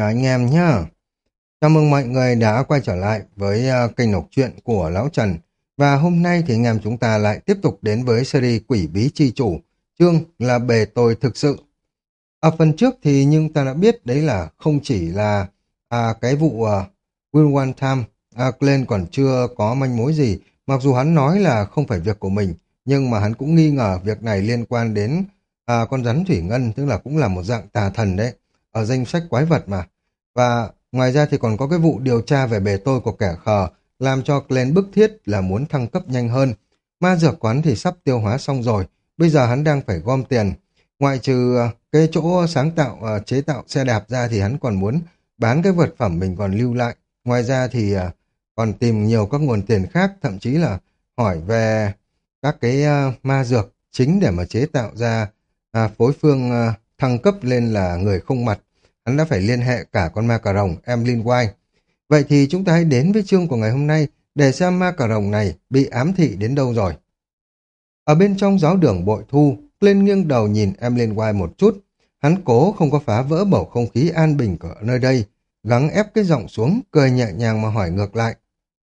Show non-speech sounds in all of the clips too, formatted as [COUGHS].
Chào anh em nhé. Chào mừng mọi người đã quay trở lại với uh, kênh đọc truyện của Lão Trần. Và hôm nay thì anh em chúng ta lại tiếp tục đến với series Quỷ Bí Chi Chủ. Chương là bề tôi thực sự. Ở phần trước thì nhưng ta đã biết đấy là không chỉ là à, cái vụ uh, Will One Time, à, Glenn còn chưa có manh mối gì. Mặc dù hắn nói là không phải việc của mình, nhưng mà hắn cũng nghi ngờ việc này liên quan đến à, con rắn thủy ngân, tức là cũng là một dạng tà thần đấy ở danh sách quái vật mà. Và ngoài ra thì còn có cái vụ điều tra về bề tôi của kẻ khờ, làm cho Glenn bức thiết là muốn thăng cấp nhanh hơn. Ma dược quán thì sắp tiêu hóa xong rồi, bây giờ hắn đang phải gom tiền. Ngoại trừ ờ, cái chỗ sáng tạo, ờ, chế tạo xe đạp ra thì hắn còn muốn bán cái vật phẩm mình còn lưu lại. Ngoài ra thì ờ, còn tìm nhiều các nguồn tiền khác, thậm chí là hỏi về các cái ma dược chính để mà chế tạo ra à, phối phương thăng cấp lên là người không mặt, hắn đã phải liên hệ cả con ma cà rồng Emlyn White. Vậy thì chúng ta hãy đến với chương của ngày hôm nay để xem ma cà rồng này bị ám thị đến đâu rồi. Ở bên trong giáo đường bội thu, lên nghiêng đầu nhìn Emlyn White một chút. Hắn cố không có phá vỡ bầu không khí an bình của nơi đây, gắng ép cái giọng xuống, cười nhẹ nhàng mà hỏi ngược lại.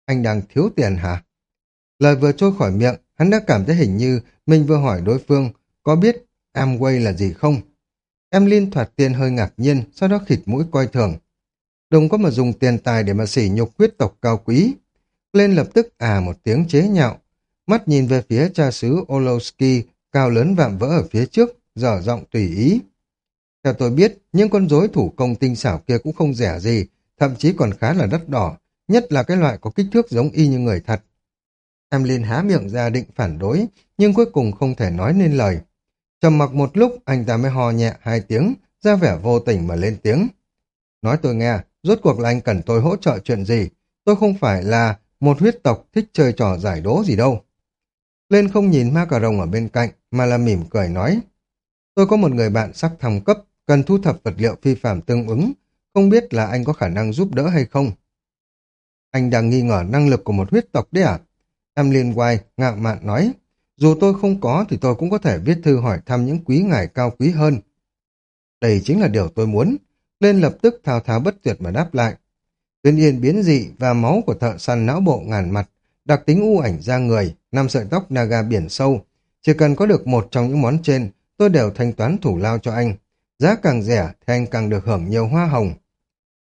Anh đang thiếu tiền hả? Lời vừa trôi khỏi miệng, hắn đã cảm thấy hình như mình vừa hỏi đối phương có biết Amway là gì không? Em Linh thoạt tiên hơi ngạc nhiên, sau đó khịt mũi coi thường. Đừng có mà dùng tiền tài để mà sỉ nhục huyết tộc cao quý. Lên lập tức à một tiếng chế nhạo, mắt nhìn về phía cha xứ Olowski cao lớn vạm vỡ ở phía trước, dở giọng tùy ý. Theo tôi biết, những con rối thủ công tinh xảo kia cũng không rẻ gì, thậm chí còn khá là đắt đỏ, nhất là cái loại có kích thước giống y như người thật. Em Linh há miệng ra định phản đối, nhưng cuối cùng không thể nói nên lời. Trầm mặc một lúc, anh ta mới hò nhẹ hai tiếng, ra vẻ vô tình mà lên tiếng. Nói tôi nghe, rốt cuộc là anh cần tôi hỗ trợ chuyện gì? Tôi không phải là một huyết tộc thích chơi trò giải đố gì đâu. Lên không nhìn ma cà rồng ở bên cạnh, mà là mỉm cười nói. Tôi có một người bạn sắp thăng cấp, cần thu thập vật liệu phi phạm tương ứng, không biết là anh có khả năng giúp đỡ hay không. Anh đang nghi ngờ năng lực của một huyết tộc đấy à? Em liên quay, ngạo mạn nói. Dù tôi không có thì tôi cũng có thể viết thư hỏi thăm những quý ngài cao quý hơn. Đây chính là điều tôi muốn. Lên lập tức thao thao bất tuyệt mà đáp lại. Tuyên yên biến dị và máu của thợ săn não bộ ngàn mặt, đặc tính u ảnh da người, năm sợi tóc naga biển sâu. Chỉ cần có được một trong những món trên, tôi đều thanh toán thủ lao cho anh. Giá càng rẻ thì anh càng được hưởng nhiều hoa hồng.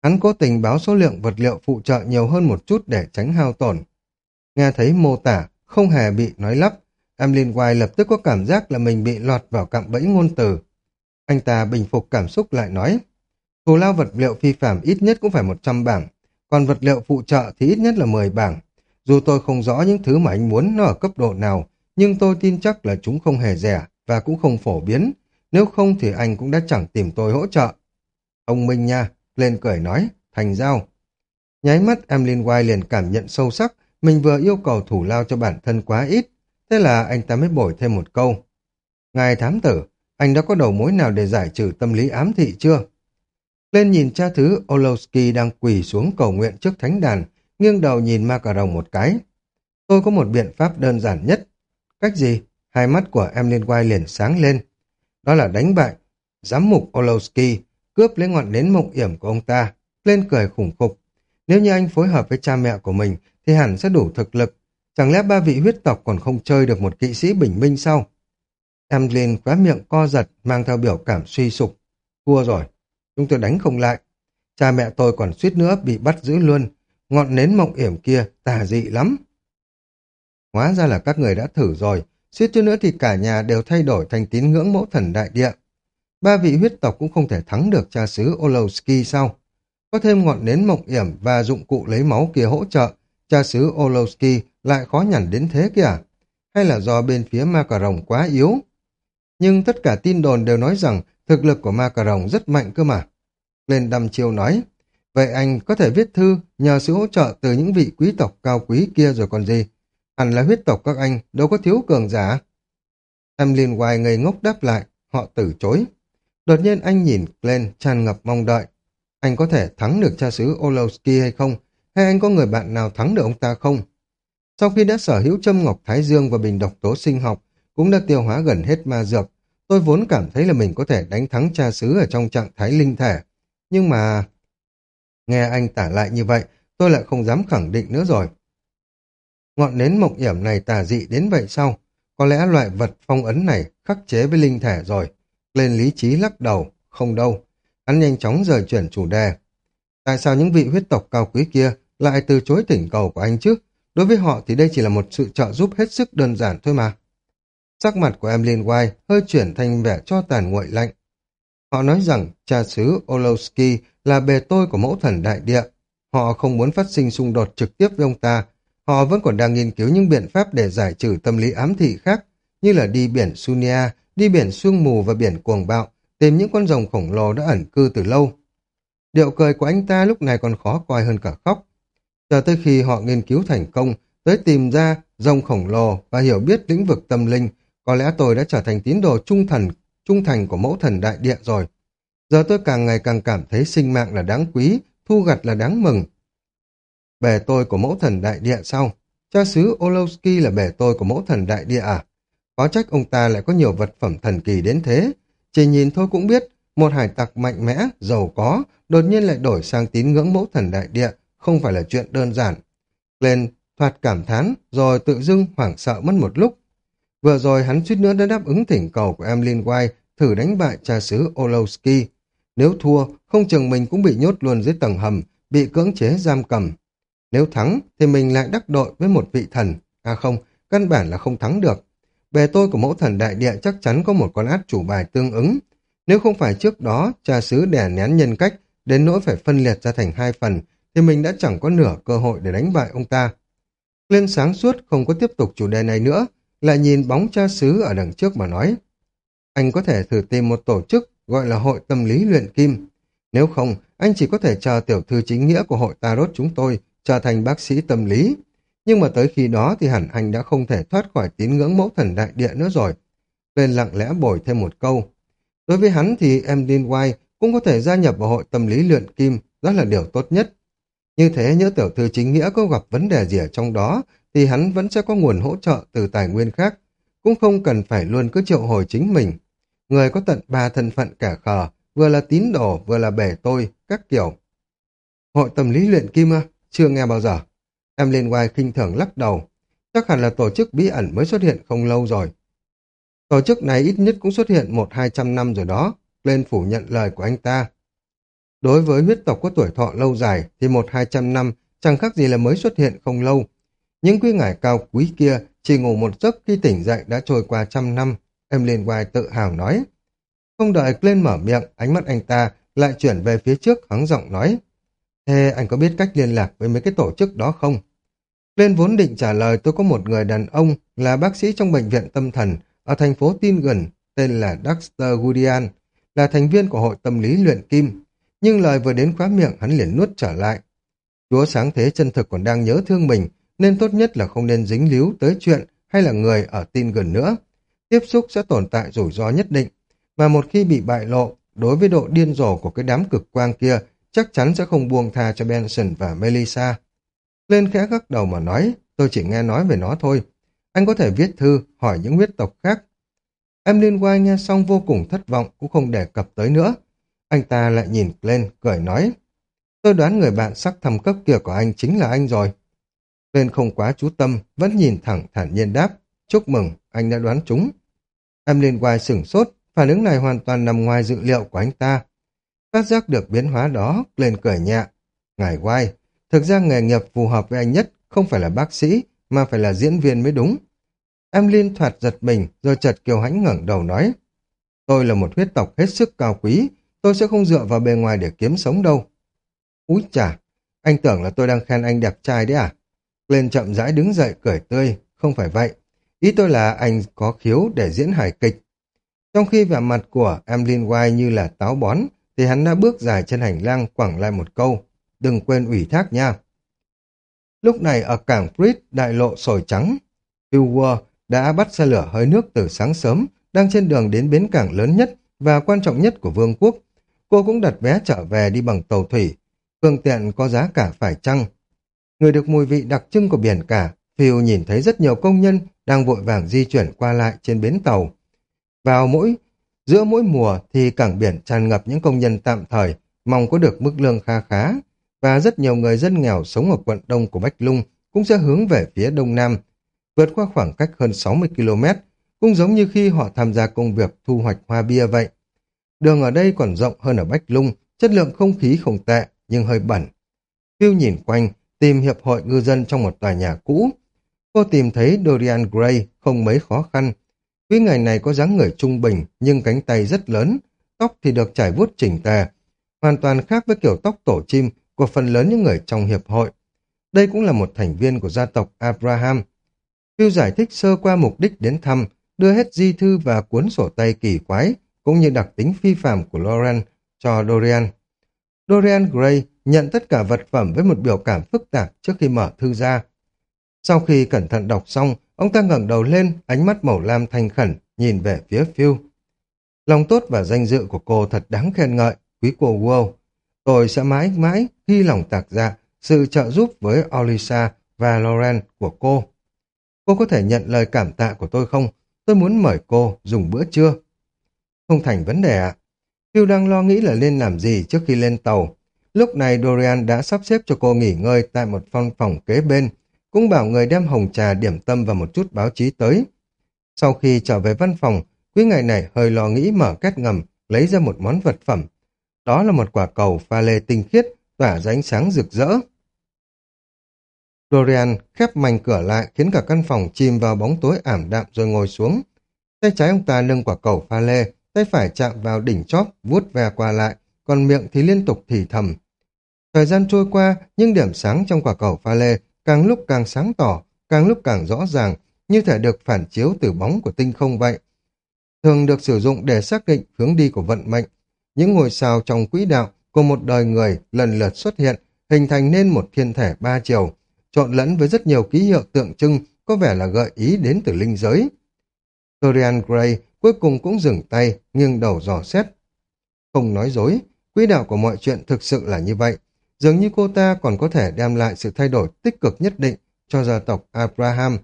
Hắn cố tình báo số lượng vật liệu phụ trợ nhiều hơn một chút để tránh hao tổn. Nghe thấy mô tả, không hề bị nói lắp, Amlin White lập tức có cảm giác là mình bị lọt vào cạm bẫy ngôn từ. Anh ta bình phục cảm xúc lại nói, thù lao vật liệu phi phạm ít nhất cũng phải 100 bảng, còn vật liệu phụ trợ thì ít nhất là 10 bảng. Dù tôi không rõ những thứ mà anh muốn nó ở cấp độ nào, nhưng tôi tin chắc là chúng không hề rẻ và cũng không phổ biến. Nếu không thì anh cũng đã chẳng tìm tôi hỗ trợ. Ông Minh nha, lên cười nói, thành giao. Nháy mắt Emlyn White liền cảm nhận sâu sắc, mình vừa yêu cầu thủ lao cho bản thân quá ít, Thế là anh ta mới bổi thêm một câu. Ngài thám tử, anh đã có đầu mối nào để giải trừ tâm lý ám thị chưa? Lên nhìn cha thứ Olowski đang quỳ xuống cầu nguyện trước thánh đàn, nghiêng đầu nhìn ma cà rồng một cái. Tôi có một biện pháp đơn giản nhất. Cách gì? Hai mắt của em liên quay liền sáng lên. Đó là đánh bại giám mục Olowski, cướp lấy ngọn nến mộng yểm của ông ta. Lên cười khủng khục. Nếu như anh phối hợp với cha mẹ của mình, thì hẳn sẽ đủ thực lực Chẳng lẽ ba vị huyết tộc còn không chơi được một kỵ sĩ bình minh sao? Emlyn khóa miệng co giật, mang theo biểu cảm suy sụp. Thua rồi, chúng tôi đánh không lại. Cha mẹ tôi còn suýt nữa bị bắt giữ luôn. Ngọn nến mộng yểm kia tà dị lắm. Hóa ra là các người đã thử rồi. Suýt chút nữa thì cả nhà đều thay đổi thành tín ngưỡng mẫu thần đại địa. Ba vị huyết tộc cũng không thể thắng được cha xứ Olowski sao? Có thêm ngọn nến mộng yểm và dụng cụ lấy máu kia hỗ trợ, cha xứ Olowski lại khó nhằn đến thế kìa. Hay là do bên phía ma cà rồng quá yếu? Nhưng tất cả tin đồn đều nói rằng thực lực của ma cà rồng rất mạnh cơ mà. Lên đăm chiêu nói, vậy anh có thể viết thư nhờ sự hỗ trợ từ những vị quý tộc cao quý kia rồi còn gì. Hẳn là huyết tộc các anh, đâu có thiếu cường giả. Em liền hoài ngây ngốc đáp lại, họ từ chối. Đột nhiên anh nhìn lên tràn ngập mong đợi. Anh có thể thắng được cha xứ Olowski hay không? Hay anh có người bạn nào thắng được ông ta không? Sau khi đã sở hữu châm ngọc thái dương và bình độc tố sinh học, cũng đã tiêu hóa gần hết ma dược, tôi vốn cảm thấy là mình có thể đánh thắng cha xứ ở trong trạng thái linh thể. Nhưng mà Nghe anh tả lại như vậy, tôi lại không dám khẳng định nữa rồi. Ngọn nến mộng hiểm này tà dị đến vậy sao? Có lẽ loại vật phong ấn này khắc chế với linh thể rồi. Lên lý trí lắc đầu, không đâu. Hắn nhanh chóng rời chuyển chủ đề. Tại sao những vị huyết tộc cao quý kia lại từ chối thỉnh cầu của anh chứ? Đối với họ thì đây chỉ là một sự trợ giúp hết sức đơn giản thôi mà. Sắc mặt của Emlyn White hơi chuyển thành vẻ cho tàn nguội lạnh. Họ nói rằng cha xứ Olowski là bề tôi của mẫu thần đại địa. Họ không muốn phát sinh xung đột trực tiếp với ông ta. Họ vẫn còn đang nghiên cứu những biện pháp để giải trừ tâm lý ám thị khác, như là đi biển Sunia, đi biển sương mù và biển cuồng bạo, tìm những con rồng khổng lồ đã ẩn cư từ lâu. Điệu cười của anh ta lúc này còn khó coi hơn cả khóc. Chờ tới khi họ nghiên cứu thành công, tới tìm ra rồng khổng lồ và hiểu biết lĩnh vực tâm linh, có lẽ tôi đã trở thành tín đồ trung thần, trung thành của mẫu thần đại địa rồi. Giờ tôi càng ngày càng cảm thấy sinh mạng là đáng quý, thu gặt là đáng mừng. Bề tôi của mẫu thần đại địa sau, cha xứ Olowski là bề tôi của mẫu thần đại địa à? Có trách ông ta lại có nhiều vật phẩm thần kỳ đến thế. Chỉ nhìn thôi cũng biết, một hải tặc mạnh mẽ, giàu có, đột nhiên lại đổi sang tín ngưỡng mẫu thần đại địa, không phải là chuyện đơn giản. Lên thoạt cảm thán, rồi tự dưng hoảng sợ mất một lúc. Vừa rồi hắn suýt nữa đã đáp ứng thỉnh cầu của Emlyn White thử đánh bại cha xứ Olowski. Nếu thua, không chừng mình cũng bị nhốt luôn dưới tầng hầm, bị cưỡng chế giam cầm. Nếu thắng, thì mình lại đắc đội với một vị thần. À không, căn bản là không thắng được. Bề tôi của mẫu thần đại địa chắc chắn có một con át chủ bài tương ứng. Nếu không phải trước đó, cha xứ đè nén nhân cách, đến nỗi phải phân liệt ra thành hai phần, thì mình đã chẳng có nửa cơ hội để đánh bại ông ta. Lên sáng suốt không có tiếp tục chủ đề này nữa, lại nhìn bóng cha xứ ở đằng trước mà nói. Anh có thể thử tìm một tổ chức gọi là hội tâm lý luyện kim. Nếu không, anh chỉ có thể chờ tiểu thư chính nghĩa của hội Tarot chúng tôi trở thành bác sĩ tâm lý. Nhưng mà tới khi đó thì hẳn anh đã không thể thoát khỏi tín ngưỡng mẫu thần đại địa nữa rồi. Lên lặng lẽ bồi thêm một câu. Đối với hắn thì em Dean White cũng có thể gia nhập vào hội tâm lý luyện kim, đó là điều tốt nhất. Như thế nhớ tiểu thư chính nghĩa có gặp vấn đề gì ở trong đó thì hắn vẫn sẽ có nguồn hỗ trợ từ tài nguyên khác, cũng không cần phải luôn cứ triệu hồi chính mình. Người có tận ba thân phận cả khờ, vừa là tín đồ, vừa là bể tôi, các kiểu. Hội tâm lý luyện kim à? Chưa nghe bao giờ. Em lên ngoài khinh thường lắc đầu. Chắc hẳn là tổ chức bí ẩn mới xuất hiện không lâu rồi. Tổ chức này ít nhất cũng xuất hiện một hai trăm năm rồi đó. Lên phủ nhận lời của anh ta. Đối với huyết tộc có tuổi thọ lâu dài thì một hai trăm năm chẳng khác gì là mới xuất hiện không lâu. Những quý ngải cao quý kia chỉ ngủ một giấc khi tỉnh dậy đã trôi qua trăm năm. Em liên hoài tự hào nói. Không đợi lên mở miệng, ánh mắt anh ta lại chuyển về phía trước hắng giọng nói. Thế anh có biết cách liên lạc với mấy cái tổ chức đó không? Lên vốn định trả lời tôi có một người đàn ông là bác sĩ trong bệnh viện tâm thần ở thành phố Tin gần tên là Dexter Gudian, là thành viên của hội tâm lý luyện kim. Nhưng lời vừa đến khóa miệng hắn liền nuốt trở lại. Chúa sáng thế chân thực còn đang nhớ thương mình, nên tốt nhất là không nên dính líu tới chuyện hay là người ở tin gần nữa. Tiếp xúc sẽ tồn tại rủi ro nhất định, và một khi bị bại lộ, đối với độ điên rồ của cái đám cực quang kia, chắc chắn sẽ không buông tha cho Benson và Melissa. Lên khẽ gắc đầu mà nói, tôi chỉ nghe nói về nó thôi. Anh có thể viết thư, hỏi những huyết tộc khác. Em liên quan nghe xong vô cùng thất vọng, cũng không đề cập tới nữa. Anh ta lại nhìn lên, cười nói. Tôi đoán người bạn sắc thầm cấp kia của anh chính là anh rồi. Lên không quá chú tâm, vẫn nhìn thẳng thản nhiên đáp. Chúc mừng, anh đã đoán chúng. Em liên quan sửng sốt, phản ứng này hoàn toàn nằm ngoài dự liệu của anh ta. Phát giác được biến hóa đó, lên cười nhẹ. Ngài quay, thực ra nghề nghiệp phù hợp với anh nhất không phải là bác sĩ, mà phải là diễn viên mới đúng. Em Liên thoạt giật mình, rồi chợt kiều hãnh ngẩng đầu nói. Tôi là một huyết tộc hết sức cao quý, tôi sẽ không dựa vào bề ngoài để kiếm sống đâu. Úi chà, anh tưởng là tôi đang khen anh đẹp trai đấy à? Lên chậm rãi đứng dậy cười tươi, không phải vậy. Ý tôi là anh có khiếu để diễn hài kịch. Trong khi vẻ mặt của Emlyn White như là táo bón, thì hắn đã bước dài trên hành lang quẳng lại một câu. Đừng quên ủy thác nha. Lúc này ở cảng Brit đại lộ sồi trắng, Pilwer đã bắt xe lửa hơi nước từ sáng sớm, đang trên đường đến bến cảng lớn nhất và quan trọng nhất của vương quốc. Cô cũng đặt vé trở về đi bằng tàu thủy, phương tiện có giá cả phải chăng. Người được mùi vị đặc trưng của biển cả, Phiêu nhìn thấy rất nhiều công nhân đang vội vàng di chuyển qua lại trên bến tàu. Vào mỗi Giữa mỗi mùa thì cảng biển tràn ngập những công nhân tạm thời, mong có được mức lương kha khá. và rất nhiều người dân nghèo sống ở quận đông của Bách Lung cũng sẽ hướng về phía đông nam, vượt qua khoảng cách hơn 60 km, cũng giống như khi họ tham gia công việc thu hoạch hoa bia vậy. Đường ở đây còn rộng hơn ở Bách Lung, chất lượng không khí không tệ, nhưng hơi bẩn. Phiêu nhìn quanh, tìm hiệp hội ngư dân trong một tòa nhà cũ. Cô tìm thấy Dorian Gray không mấy khó khăn. Quý ngày này có dáng người trung bình, nhưng cánh tay rất lớn, tóc thì được trải vuốt chỉnh tề, hoàn toàn khác với kiểu tóc tổ chim của phần lớn những người trong hiệp hội. Đây cũng là một thành viên của gia tộc Abraham. Phiêu giải thích sơ qua mục đích đến thăm, đưa hết di thư và cuốn sổ tay kỳ quái, cũng như đặc tính phi phạm của Lauren cho Dorian. Dorian Gray nhận tất cả vật phẩm với một biểu cảm phức tạp trước khi mở thư ra. Sau khi cẩn thận đọc xong, ông ta ngẩng đầu lên, ánh mắt màu lam thanh khẩn, nhìn về phía Phil. Lòng tốt và danh dự của cô thật đáng khen ngợi, quý cô Wow. Tôi sẽ mãi mãi ghi lòng tạc dạ sự trợ giúp với Olisa và Lauren của cô. Cô có thể nhận lời cảm tạ của tôi không? Tôi muốn mời cô dùng bữa trưa. Không thành vấn đề ạ. Phil đang lo nghĩ là nên làm gì trước khi lên tàu. Lúc này Dorian đã sắp xếp cho cô nghỉ ngơi tại một phòng phòng kế bên, cũng bảo người đem hồng trà điểm tâm và một chút báo chí tới. Sau khi trở về văn phòng, quý ngày này hơi lo nghĩ mở két ngầm, lấy ra một món vật phẩm. Đó là một quả cầu pha lê tinh khiết, tỏa ra ánh sáng rực rỡ. Dorian khép mảnh cửa lại khiến cả căn phòng chìm vào bóng tối ảm đạm rồi ngồi xuống. Tay trái ông ta nâng quả cầu pha lê, tay phải chạm vào đỉnh chóp, vuốt ve qua lại, còn miệng thì liên tục thì thầm. Thời gian trôi qua, nhưng điểm sáng trong quả cầu pha lê càng lúc càng sáng tỏ, càng lúc càng rõ ràng, như thể được phản chiếu từ bóng của tinh không vậy. Thường được sử dụng để xác định hướng đi của vận mệnh. Những ngôi sao trong quỹ đạo của một đời người lần lượt xuất hiện, hình thành nên một thiên thể ba chiều, trộn lẫn với rất nhiều ký hiệu tượng trưng có vẻ là gợi ý đến từ linh giới. Dorian Gray cuối cùng cũng dừng tay, nghiêng đầu dò xét. Không nói dối, quỹ đạo của mọi chuyện thực sự là như vậy. Dường như cô ta còn có thể đem lại sự thay đổi tích cực nhất định cho gia tộc Abraham.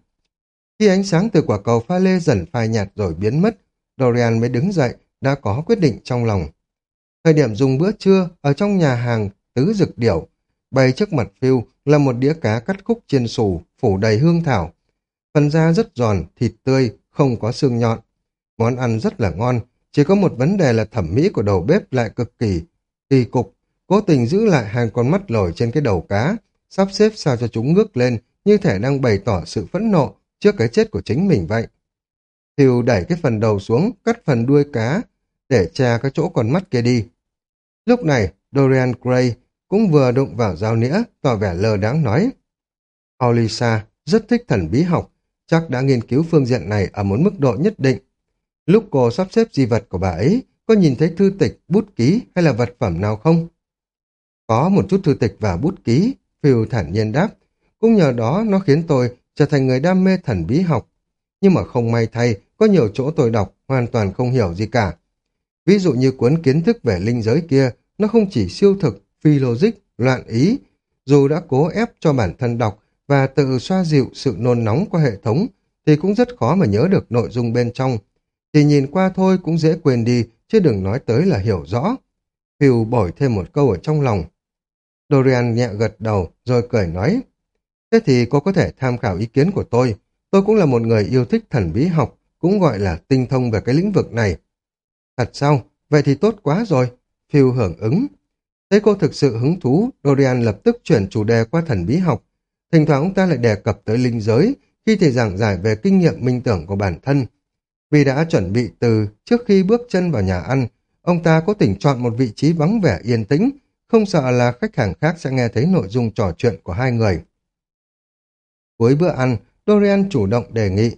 Khi ánh sáng từ quả cầu pha lê dần phai nhạt rồi biến mất, Dorian mới đứng dậy, đã có quyết định trong lòng. Thời điểm dùng bữa trưa, ở trong nhà hàng Tứ Dực Điểu, bày trước mặt Phil là một đĩa cá cắt khúc chiên xù, phủ đầy hương thảo. Phần da rất giòn, thịt tươi, không có xương nhọn. Món ăn rất là ngon, chỉ có một vấn đề là thẩm mỹ của đầu bếp lại cực kỳ kỳ cục, cố tình giữ lại hàng con mắt lồi trên cái đầu cá, sắp xếp sao cho chúng ngước lên như thể đang bày tỏ sự phẫn nộ trước cái chết của chính mình vậy. Hiều đẩy cái phần đầu xuống, cắt phần đuôi cá để che cái chỗ con mắt kia đi. Lúc này, Dorian Gray cũng vừa đụng vào dao nĩa, tỏ vẻ lờ đáng nói. Olisa rất thích thần bí học, chắc đã nghiên cứu phương diện này ở một mức độ nhất định. Lúc cô sắp xếp di vật của bà ấy, có nhìn thấy thư tịch, bút ký hay là vật phẩm nào không? Có một chút thư tịch và bút ký, Phil thản nhiên đáp. Cũng nhờ đó nó khiến tôi trở thành người đam mê thần bí học. Nhưng mà không may thay, có nhiều chỗ tôi đọc hoàn toàn không hiểu gì cả. Ví dụ như cuốn kiến thức về linh giới kia, nó không chỉ siêu thực, phi logic, loạn ý. Dù đã cố ép cho bản thân đọc và tự xoa dịu sự nôn nóng qua hệ thống, thì cũng rất khó mà nhớ được nội dung bên trong. Thì nhìn qua thôi cũng dễ quên đi, chứ đừng nói tới là hiểu rõ. Phil bổi thêm một câu ở trong lòng. Dorian nhẹ gật đầu, rồi cười nói. Thế thì cô có thể tham khảo ý kiến của tôi. Tôi cũng là một người yêu thích thần bí học, cũng gọi là tinh thông về cái lĩnh vực này. Thật sao? Vậy thì tốt quá rồi. Phil hưởng ứng. Thấy cô thực sự hứng thú, Dorian lập tức chuyển chủ đề qua thần bí học. Thỉnh thoảng ông ta lại đề cập tới linh giới, khi thầy giảng giải về kinh nghiệm minh tưởng của bản thân. Vì đã chuẩn bị từ trước khi bước chân vào nhà ăn, ông ta có tỉnh chọn một vị trí vắng vẻ yên tĩnh, không sợ là khách hàng khác sẽ nghe thấy nội dung trò chuyện của hai người. Cuối bữa ăn, Dorian chủ động đề nghị.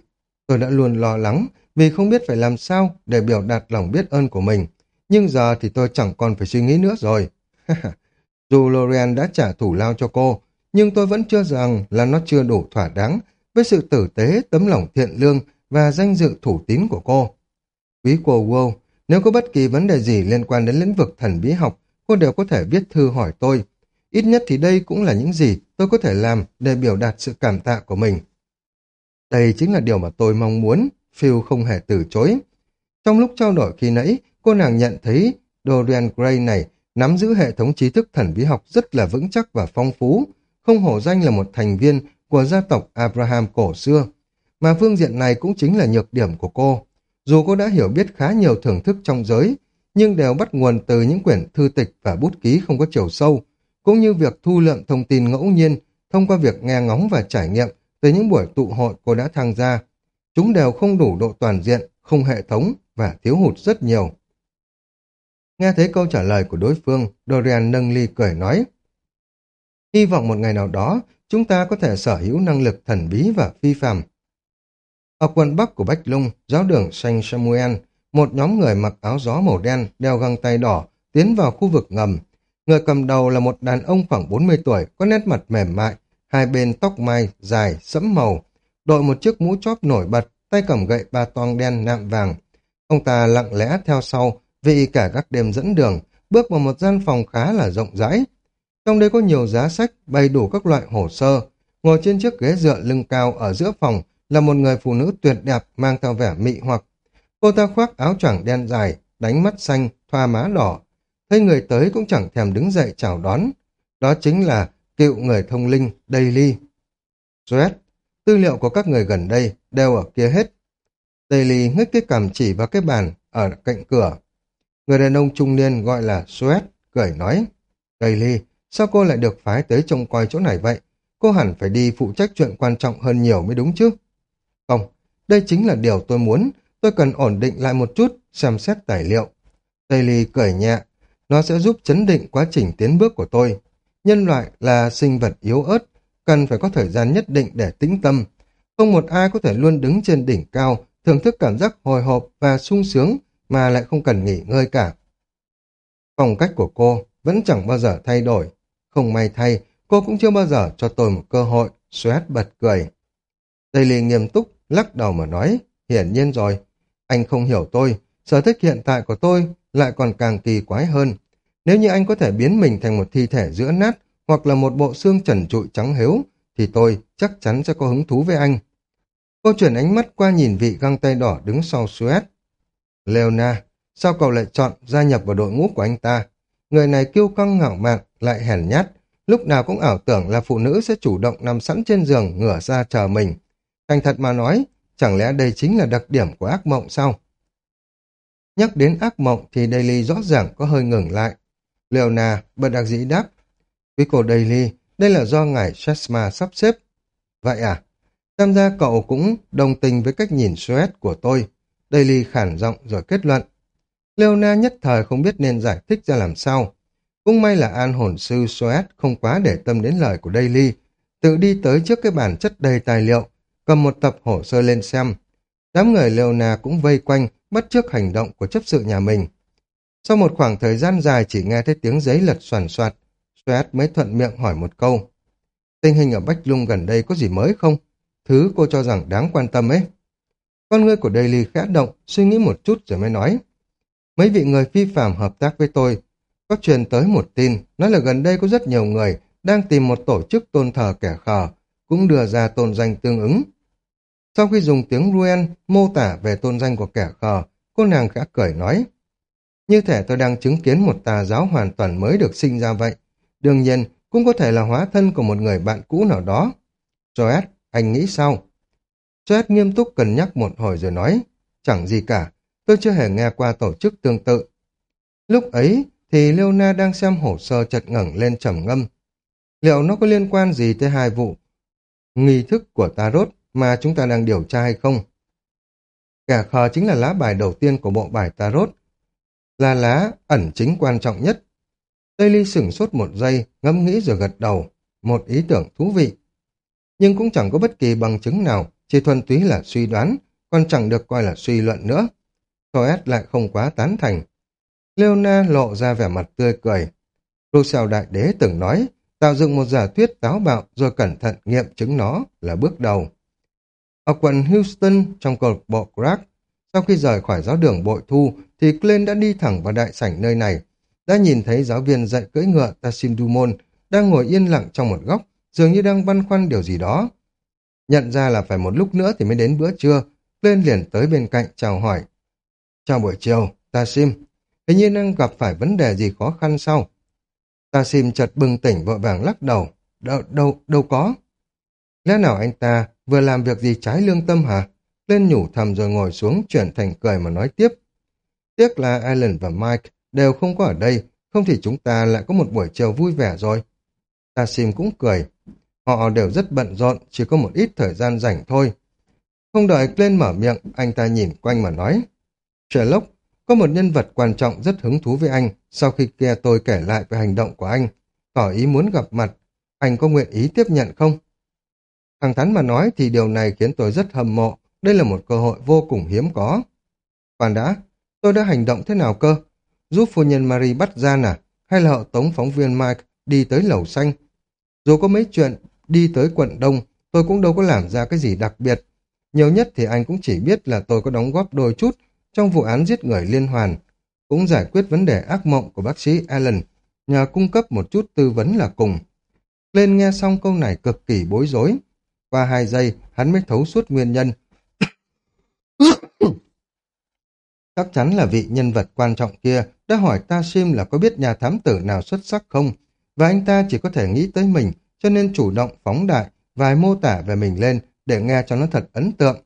Tôi đã luôn lo lắng vì không biết phải làm sao để biểu đạt lòng biết ơn của mình. Nhưng giờ thì tôi chẳng còn phải suy nghĩ nữa rồi. [LAUGHS] Dù Lorian đã trả thủ lao cho cô, nhưng tôi vẫn chưa rằng là nó chưa đủ thỏa đáng với sự tử tế, tấm lòng thiện lương và danh dự thủ tín của cô. Quý cô Wow, nếu có bất kỳ vấn đề gì liên quan đến lĩnh vực thần bí học, cô đều có thể viết thư hỏi tôi. Ít nhất thì đây cũng là những gì tôi có thể làm để biểu đạt sự cảm tạ của mình. Đây chính là điều mà tôi mong muốn, Phil không hề từ chối. Trong lúc trao đổi khi nãy, cô nàng nhận thấy Dorian Gray này nắm giữ hệ thống trí thức thần bí học rất là vững chắc và phong phú, không hổ danh là một thành viên của gia tộc Abraham cổ xưa. Mà phương diện này cũng chính là nhược điểm của cô. Dù cô đã hiểu biết khá nhiều thưởng thức trong giới, nhưng đều bắt nguồn từ những quyển thư tịch và bút ký không có chiều sâu, cũng như việc thu lượng thông tin ngẫu nhiên thông qua việc nghe ngóng và trải nghiệm từ những buổi tụ hội cô đã tham gia. Chúng đều không đủ độ toàn diện, không hệ thống và thiếu hụt rất nhiều. Nghe thấy câu trả lời của đối phương, Dorian nâng ly cười nói. Hy vọng một ngày nào đó, chúng ta có thể sở hữu năng lực thần bí và phi phàm. Ở quận Bắc của Bách Lung, giáo đường Saint Samuel, một nhóm người mặc áo gió màu đen, đeo găng tay đỏ, tiến vào khu vực ngầm. Người cầm đầu là một đàn ông khoảng 40 tuổi, có nét mặt mềm mại, hai bên tóc mai, dài, sẫm màu, đội một chiếc mũ chóp nổi bật, tay cầm gậy ba toang đen nạm vàng. Ông ta lặng lẽ theo sau, vì cả các đêm dẫn đường, bước vào một gian phòng khá là rộng rãi. Trong đây có nhiều giá sách, bày đủ các loại hồ sơ. Ngồi trên chiếc ghế dựa lưng cao ở giữa phòng là một người phụ nữ tuyệt đẹp mang theo vẻ mị hoặc. Cô ta khoác áo choàng đen dài, đánh mắt xanh, thoa má đỏ. Thấy người tới cũng chẳng thèm đứng dậy chào đón. Đó chính là cựu người thông linh Daily. Sweat, tư liệu của các người gần đây đều ở kia hết. Daily ngước cái cằm chỉ vào cái bàn ở cạnh cửa. Người đàn ông trung niên gọi là suet cười nói. Daily, sao cô lại được phái tới trông coi chỗ này vậy? Cô hẳn phải đi phụ trách chuyện quan trọng hơn nhiều mới đúng chứ? Không, đây chính là điều tôi muốn. Tôi cần ổn định lại một chút, xem xét tài liệu. Daily cười nhẹ. Nó sẽ giúp chấn định quá trình tiến bước của tôi. Nhân loại là sinh vật yếu ớt, cần phải có thời gian nhất định để tĩnh tâm. Không một ai có thể luôn đứng trên đỉnh cao, thưởng thức cảm giác hồi hộp và sung sướng mà lại không cần nghỉ ngơi cả. Phong cách của cô vẫn chẳng bao giờ thay đổi. Không may thay, cô cũng chưa bao giờ cho tôi một cơ hội, Sweat bật cười. Daily nghiêm túc, lắc đầu mà nói, hiển nhiên rồi, anh không hiểu tôi, sở thích hiện tại của tôi lại còn càng kỳ quái hơn. Nếu như anh có thể biến mình thành một thi thể giữa nát hoặc là một bộ xương trần trụi trắng hếu thì tôi chắc chắn sẽ có hứng thú với anh. Cô chuyển ánh mắt qua nhìn vị găng tay đỏ đứng sau Suez. Leona, sao cậu lại chọn gia nhập vào đội ngũ của anh ta? Người này kiêu căng ngạo mạn, lại hèn nhát, lúc nào cũng ảo tưởng là phụ nữ sẽ chủ động nằm sẵn trên giường ngửa ra chờ mình. Thành thật mà nói, chẳng lẽ đây chính là đặc điểm của ác mộng sao? Nhắc đến ác mộng thì Daily rõ ràng có hơi ngừng lại. Leona bật đặc dĩ đáp. Quý cô Daily, đây là do ngài Shasma sắp xếp. Vậy à? Tham gia cậu cũng đồng tình với cách nhìn Suez của tôi. Daily khản giọng rồi kết luận. Leona nhất thời không biết nên giải thích ra làm sao. Cũng may là an hồn sư Soet không quá để tâm đến lời của Daily. Tự đi tới trước cái bản chất đầy tài liệu, cầm một tập hồ sơ lên xem. Đám người Leona cũng vây quanh, bắt trước hành động của chấp sự nhà mình. Sau một khoảng thời gian dài chỉ nghe thấy tiếng giấy lật soàn soạt, Soet mới thuận miệng hỏi một câu. Tình hình ở Bách Lung gần đây có gì mới không? Thứ cô cho rằng đáng quan tâm ấy. Con ngươi của Daily khẽ động, suy nghĩ một chút rồi mới nói. Mấy vị người phi phạm hợp tác với tôi. Có truyền tới một tin, nói là gần đây có rất nhiều người đang tìm một tổ chức tôn thờ kẻ khờ, cũng đưa ra tôn danh tương ứng. Sau khi dùng tiếng Ruen mô tả về tôn danh của kẻ khờ, cô nàng khẽ cười nói. Như thể tôi đang chứng kiến một tà giáo hoàn toàn mới được sinh ra vậy. Đương nhiên, cũng có thể là hóa thân của một người bạn cũ nào đó. Joet, anh nghĩ sao? Joet nghiêm túc cân nhắc một hồi rồi nói, chẳng gì cả, tôi chưa hề nghe qua tổ chức tương tự. Lúc ấy thì Leona đang xem hồ sơ chật ngẩng lên trầm ngâm. Liệu nó có liên quan gì tới hai vụ nghi thức của Tarot mà chúng ta đang điều tra hay không? Kẻ khờ chính là lá bài đầu tiên của bộ bài Tarot, là lá ẩn chính quan trọng nhất. Daily sửng sốt một giây, ngẫm nghĩ rồi gật đầu. Một ý tưởng thú vị. Nhưng cũng chẳng có bất kỳ bằng chứng nào, chỉ thuần túy là suy đoán, còn chẳng được coi là suy luận nữa. Thoes lại không quá tán thành. Leona lộ ra vẻ mặt tươi cười. Rousseau Đại Đế từng nói, tạo dựng một giả thuyết táo bạo rồi cẩn thận nghiệm chứng nó là bước đầu. Ở quận Houston trong câu bộ Crack, sau khi rời khỏi giáo đường bội thu thì Glenn đã đi thẳng vào đại sảnh nơi này, đã nhìn thấy giáo viên dạy cưỡi ngựa Tassin Dumont đang ngồi yên lặng trong một góc, dường như đang băn khoăn điều gì đó. Nhận ra là phải một lúc nữa thì mới đến bữa trưa, Glenn liền tới bên cạnh chào hỏi. Chào buổi chiều, Tassim hình như đang gặp phải vấn đề gì khó khăn sau. Ta xìm chợt bừng tỉnh vội vàng lắc đầu. Đâu, đâu, đâu có. Lẽ nào anh ta vừa làm việc gì trái lương tâm hả? Lên nhủ thầm rồi ngồi xuống chuyển thành cười mà nói tiếp. Tiếc là Alan và Mike đều không có ở đây, không thì chúng ta lại có một buổi chiều vui vẻ rồi. Ta xìm cũng cười. Họ đều rất bận rộn, chỉ có một ít thời gian rảnh thôi. Không đợi lên mở miệng, anh ta nhìn quanh mà nói. Sherlock, có một nhân vật quan trọng rất hứng thú với anh sau khi kia tôi kể lại về hành động của anh, tỏ ý muốn gặp mặt. Anh có nguyện ý tiếp nhận không? Thẳng thắn mà nói thì điều này khiến tôi rất hâm mộ. Đây là một cơ hội vô cùng hiếm có. Khoan đã, tôi đã hành động thế nào cơ? Giúp phu nhân Marie bắt gian à? Hay là hậu tống phóng viên Mike đi tới lầu xanh? Dù có mấy chuyện đi tới quận Đông, tôi cũng đâu có làm ra cái gì đặc biệt. Nhiều nhất thì anh cũng chỉ biết là tôi có đóng góp đôi chút trong vụ án giết người liên hoàn, cũng giải quyết vấn đề ác mộng của bác sĩ Allen nhờ cung cấp một chút tư vấn là cùng. Lên nghe xong câu này cực kỳ bối rối. Qua hai giây, hắn mới thấu suốt nguyên nhân. [COUGHS] Chắc chắn là vị nhân vật quan trọng kia đã hỏi ta sim là có biết nhà thám tử nào xuất sắc không, và anh ta chỉ có thể nghĩ tới mình, cho nên chủ động phóng đại vài mô tả về mình lên để nghe cho nó thật ấn tượng.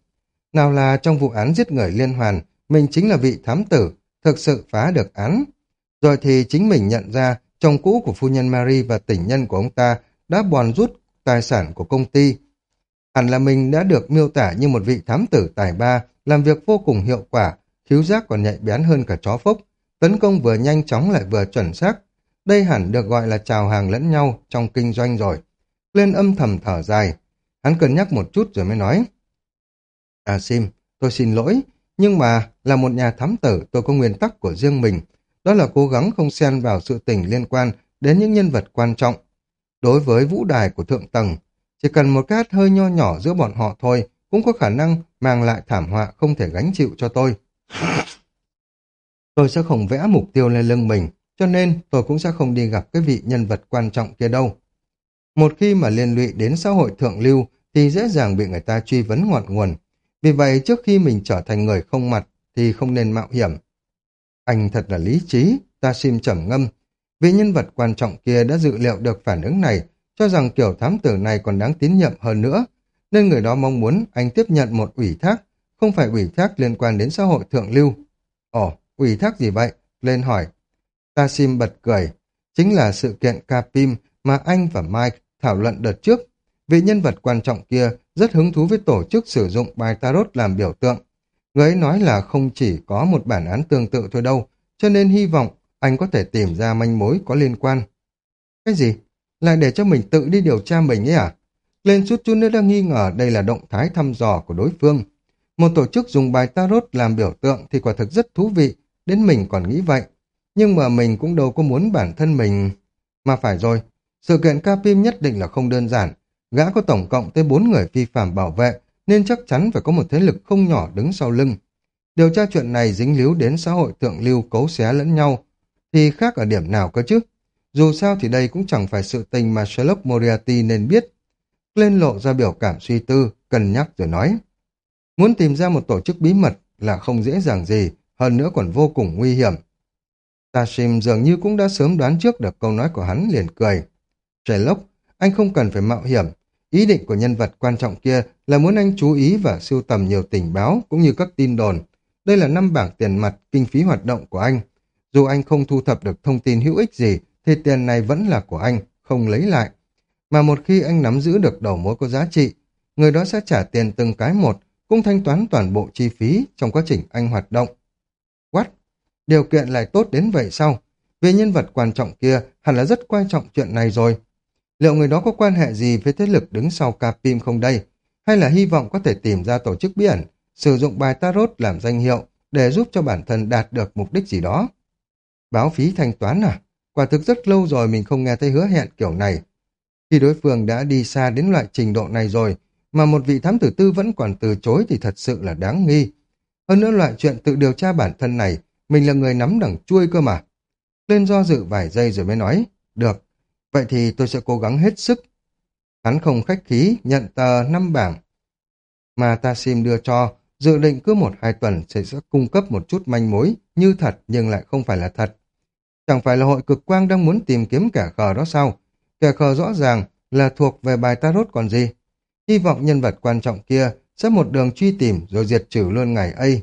Nào là trong vụ án giết người liên hoàn, mình chính là vị thám tử, thực sự phá được án. Rồi thì chính mình nhận ra chồng cũ của phu nhân Marie và tình nhân của ông ta đã bòn rút tài sản của công ty. Hẳn là mình đã được miêu tả như một vị thám tử tài ba, làm việc vô cùng hiệu quả, khiếu giác còn nhạy bén hơn cả chó phốc, tấn công vừa nhanh chóng lại vừa chuẩn xác. Đây hẳn được gọi là chào hàng lẫn nhau trong kinh doanh rồi. Lên âm thầm thở dài, hắn cân nhắc một chút rồi mới nói. À Sim, tôi xin lỗi, nhưng mà là một nhà thám tử tôi có nguyên tắc của riêng mình, đó là cố gắng không xen vào sự tình liên quan đến những nhân vật quan trọng. Đối với vũ đài của thượng tầng, chỉ cần một cái hơi nho nhỏ giữa bọn họ thôi cũng có khả năng mang lại thảm họa không thể gánh chịu cho tôi. Tôi sẽ không vẽ mục tiêu lên lưng mình, cho nên tôi cũng sẽ không đi gặp cái vị nhân vật quan trọng kia đâu. Một khi mà liên lụy đến xã hội thượng lưu thì dễ dàng bị người ta truy vấn ngọn nguồn. Vì vậy trước khi mình trở thành người không mặt thì không nên mạo hiểm. Anh thật là lý trí, ta sim trầm ngâm. Vị nhân vật quan trọng kia đã dự liệu được phản ứng này, cho rằng kiểu thám tử này còn đáng tín nhiệm hơn nữa, nên người đó mong muốn anh tiếp nhận một ủy thác, không phải ủy thác liên quan đến xã hội thượng lưu. Ồ, ủy thác gì vậy? Lên hỏi. Ta sim bật cười. Chính là sự kiện Capim mà anh và Mike thảo luận đợt trước. Vị nhân vật quan trọng kia rất hứng thú với tổ chức sử dụng bài tarot làm biểu tượng. Người ấy nói là không chỉ có một bản án tương tự thôi đâu, cho nên hy vọng anh có thể tìm ra manh mối có liên quan. Cái gì? Lại để cho mình tự đi điều tra mình ấy à? Lên chút chút nữa đang nghi ngờ đây là động thái thăm dò của đối phương. Một tổ chức dùng bài tarot làm biểu tượng thì quả thực rất thú vị, đến mình còn nghĩ vậy. Nhưng mà mình cũng đâu có muốn bản thân mình... Mà phải rồi, sự kiện Capim nhất định là không đơn giản, Gã có tổng cộng tới bốn người phi phạm bảo vệ, nên chắc chắn phải có một thế lực không nhỏ đứng sau lưng. Điều tra chuyện này dính líu đến xã hội thượng lưu cấu xé lẫn nhau, thì khác ở điểm nào cơ chứ? Dù sao thì đây cũng chẳng phải sự tình mà Sherlock Moriarty nên biết. Lên lộ ra biểu cảm suy tư, cân nhắc rồi nói. Muốn tìm ra một tổ chức bí mật là không dễ dàng gì, hơn nữa còn vô cùng nguy hiểm. Tashim dường như cũng đã sớm đoán trước được câu nói của hắn liền cười. Sherlock, anh không cần phải mạo hiểm, Ý định của nhân vật quan trọng kia là muốn anh chú ý và sưu tầm nhiều tình báo cũng như các tin đồn. Đây là năm bảng tiền mặt kinh phí hoạt động của anh. Dù anh không thu thập được thông tin hữu ích gì, thì tiền này vẫn là của anh, không lấy lại. Mà một khi anh nắm giữ được đầu mối có giá trị, người đó sẽ trả tiền từng cái một, cũng thanh toán toàn bộ chi phí trong quá trình anh hoạt động. What? Điều kiện lại tốt đến vậy sao? Vì nhân vật quan trọng kia hẳn là rất quan trọng chuyện này rồi. Liệu người đó có quan hệ gì với thế lực đứng sau Capim không đây? Hay là hy vọng có thể tìm ra tổ chức bí ẩn, sử dụng bài tarot làm danh hiệu để giúp cho bản thân đạt được mục đích gì đó? Báo phí thanh toán à? Quả thực rất lâu rồi mình không nghe thấy hứa hẹn kiểu này. Khi đối phương đã đi xa đến loại trình độ này rồi, mà một vị thám tử tư vẫn còn từ chối thì thật sự là đáng nghi. Hơn nữa loại chuyện tự điều tra bản thân này, mình là người nắm đằng chuôi cơ mà. Lên do dự vài giây rồi mới nói, được, Vậy thì tôi sẽ cố gắng hết sức. Hắn không khách khí, nhận tờ năm bảng mà ta sim đưa cho, dự định cứ một hai tuần sẽ sẽ cung cấp một chút manh mối như thật nhưng lại không phải là thật. Chẳng phải là hội cực quang đang muốn tìm kiếm kẻ khờ đó sao? Kẻ khờ rõ ràng là thuộc về bài tarot còn gì. Hy vọng nhân vật quan trọng kia sẽ một đường truy tìm rồi diệt trừ luôn ngày ấy.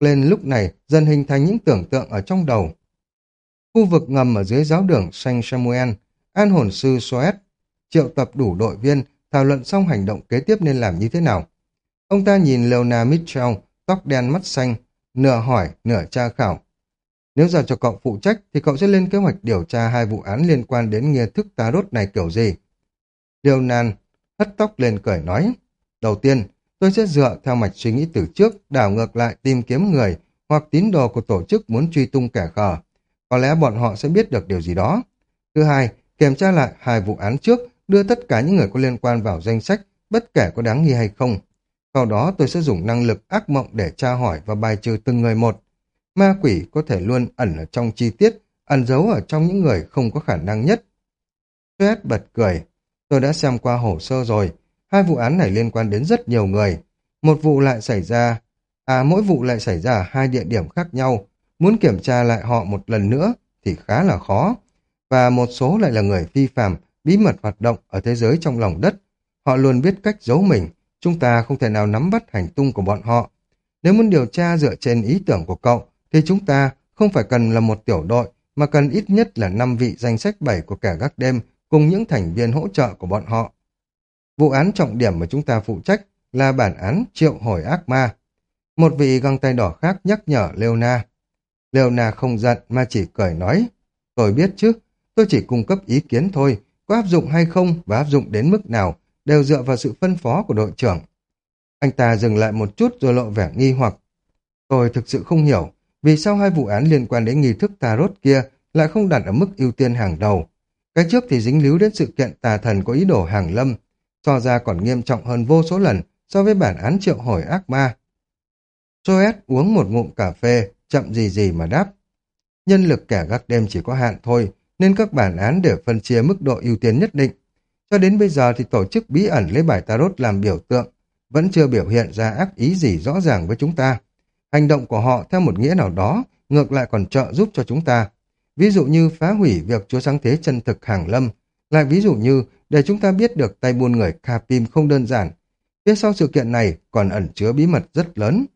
Lên lúc này dần hình thành những tưởng tượng ở trong đầu. Khu vực ngầm ở dưới giáo đường Saint Samuel, an hồn sư Soet triệu tập đủ đội viên, thảo luận xong hành động kế tiếp nên làm như thế nào. Ông ta nhìn Leona Mitchell, tóc đen mắt xanh, nửa hỏi, nửa tra khảo. Nếu giao cho cậu phụ trách thì cậu sẽ lên kế hoạch điều tra hai vụ án liên quan đến nghi thức tá đốt này kiểu gì. Leonan hất tóc lên cười nói. Đầu tiên, tôi sẽ dựa theo mạch suy nghĩ từ trước, đảo ngược lại tìm kiếm người hoặc tín đồ của tổ chức muốn truy tung kẻ khờ. Có lẽ bọn họ sẽ biết được điều gì đó. Thứ hai, kiểm tra lại hai vụ án trước, đưa tất cả những người có liên quan vào danh sách, bất kể có đáng nghi hay không. Sau đó tôi sẽ dùng năng lực ác mộng để tra hỏi và bài trừ từng người một. Ma quỷ có thể luôn ẩn ở trong chi tiết, ẩn giấu ở trong những người không có khả năng nhất. Tuyết bật cười. Tôi đã xem qua hồ sơ rồi. Hai vụ án này liên quan đến rất nhiều người. Một vụ lại xảy ra, à mỗi vụ lại xảy ra ở hai địa điểm khác nhau. Muốn kiểm tra lại họ một lần nữa thì khá là khó. Và một số lại là người phi phạm, bí mật hoạt động ở thế giới trong lòng đất. Họ luôn biết cách giấu mình. Chúng ta không thể nào nắm bắt hành tung của bọn họ. Nếu muốn điều tra dựa trên ý tưởng của cậu, thì chúng ta không phải cần là một tiểu đội, mà cần ít nhất là 5 vị danh sách 7 của kẻ gác đêm cùng những thành viên hỗ trợ của bọn họ. Vụ án trọng điểm mà chúng ta phụ trách là bản án triệu hồi ác ma. Một vị găng tay đỏ khác nhắc nhở Leona. Leona không giận mà chỉ cười nói. Tôi biết chứ, tôi chỉ cung cấp ý kiến thôi, có áp dụng hay không và áp dụng đến mức nào đều dựa vào sự phân phó của đội trưởng. Anh ta dừng lại một chút rồi lộ vẻ nghi hoặc. Tôi thực sự không hiểu vì sao hai vụ án liên quan đến nghi thức tarot kia lại không đặt ở mức ưu tiên hàng đầu. Cái trước thì dính líu đến sự kiện tà thần có ý đồ hàng lâm, so ra còn nghiêm trọng hơn vô số lần so với bản án triệu hồi ác ma. Joet uống một ngụm cà phê, chậm gì gì mà đáp. Nhân lực kẻ gác đêm chỉ có hạn thôi, nên các bản án đều phân chia mức độ ưu tiên nhất định. Cho đến bây giờ thì tổ chức bí ẩn lấy bài tarot làm biểu tượng, vẫn chưa biểu hiện ra ác ý gì rõ ràng với chúng ta. Hành động của họ theo một nghĩa nào đó ngược lại còn trợ giúp cho chúng ta. Ví dụ như phá hủy việc Chúa Sáng Thế chân thực hàng lâm, lại ví dụ như để chúng ta biết được tay buôn người Kapim không đơn giản. Phía sau sự kiện này còn ẩn chứa bí mật rất lớn.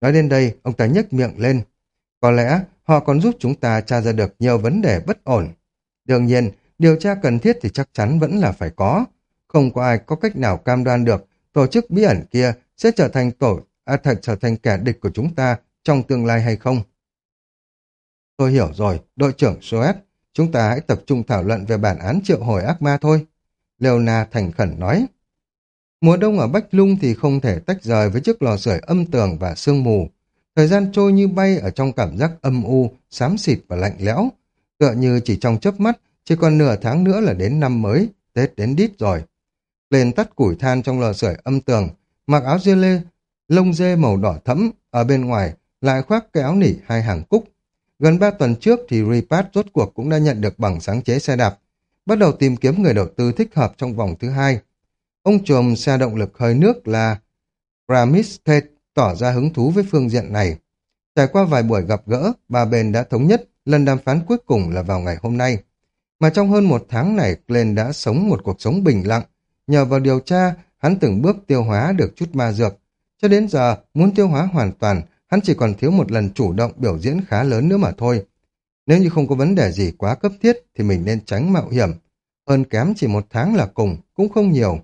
Nói đến đây, ông ta nhếch miệng lên. Có lẽ họ còn giúp chúng ta tra ra được nhiều vấn đề bất ổn. Đương nhiên, điều tra cần thiết thì chắc chắn vẫn là phải có. Không có ai có cách nào cam đoan được tổ chức bí ẩn kia sẽ trở thành tổ à, thật trở thành kẻ địch của chúng ta trong tương lai hay không. Tôi hiểu rồi, đội trưởng Soet, chúng ta hãy tập trung thảo luận về bản án triệu hồi ác ma thôi. Leona thành khẩn nói. Mùa đông ở Bách Lung thì không thể tách rời với chiếc lò sưởi âm tường và sương mù. Thời gian trôi như bay ở trong cảm giác âm u, xám xịt và lạnh lẽo. Tựa như chỉ trong chớp mắt, chỉ còn nửa tháng nữa là đến năm mới, Tết đến đít rồi. Lên tắt củi than trong lò sưởi âm tường, mặc áo dê lê, lông dê màu đỏ thẫm, ở bên ngoài lại khoác cái áo nỉ hai hàng cúc. Gần ba tuần trước thì Repat rốt cuộc cũng đã nhận được bằng sáng chế xe đạp, bắt đầu tìm kiếm người đầu tư thích hợp trong vòng thứ hai. Ông trùm xe động lực hơi nước là Ramis Tate tỏ ra hứng thú với phương diện này. Trải qua vài buổi gặp gỡ, ba bên đã thống nhất lần đàm phán cuối cùng là vào ngày hôm nay. Mà trong hơn một tháng này, Glenn đã sống một cuộc sống bình lặng. Nhờ vào điều tra, hắn từng bước tiêu hóa được chút ma dược. Cho đến giờ, muốn tiêu hóa hoàn toàn, hắn chỉ còn thiếu một lần chủ động biểu diễn khá lớn nữa mà thôi. Nếu như không có vấn đề gì quá cấp thiết thì mình nên tránh mạo hiểm. Hơn kém chỉ một tháng là cùng, cũng không nhiều.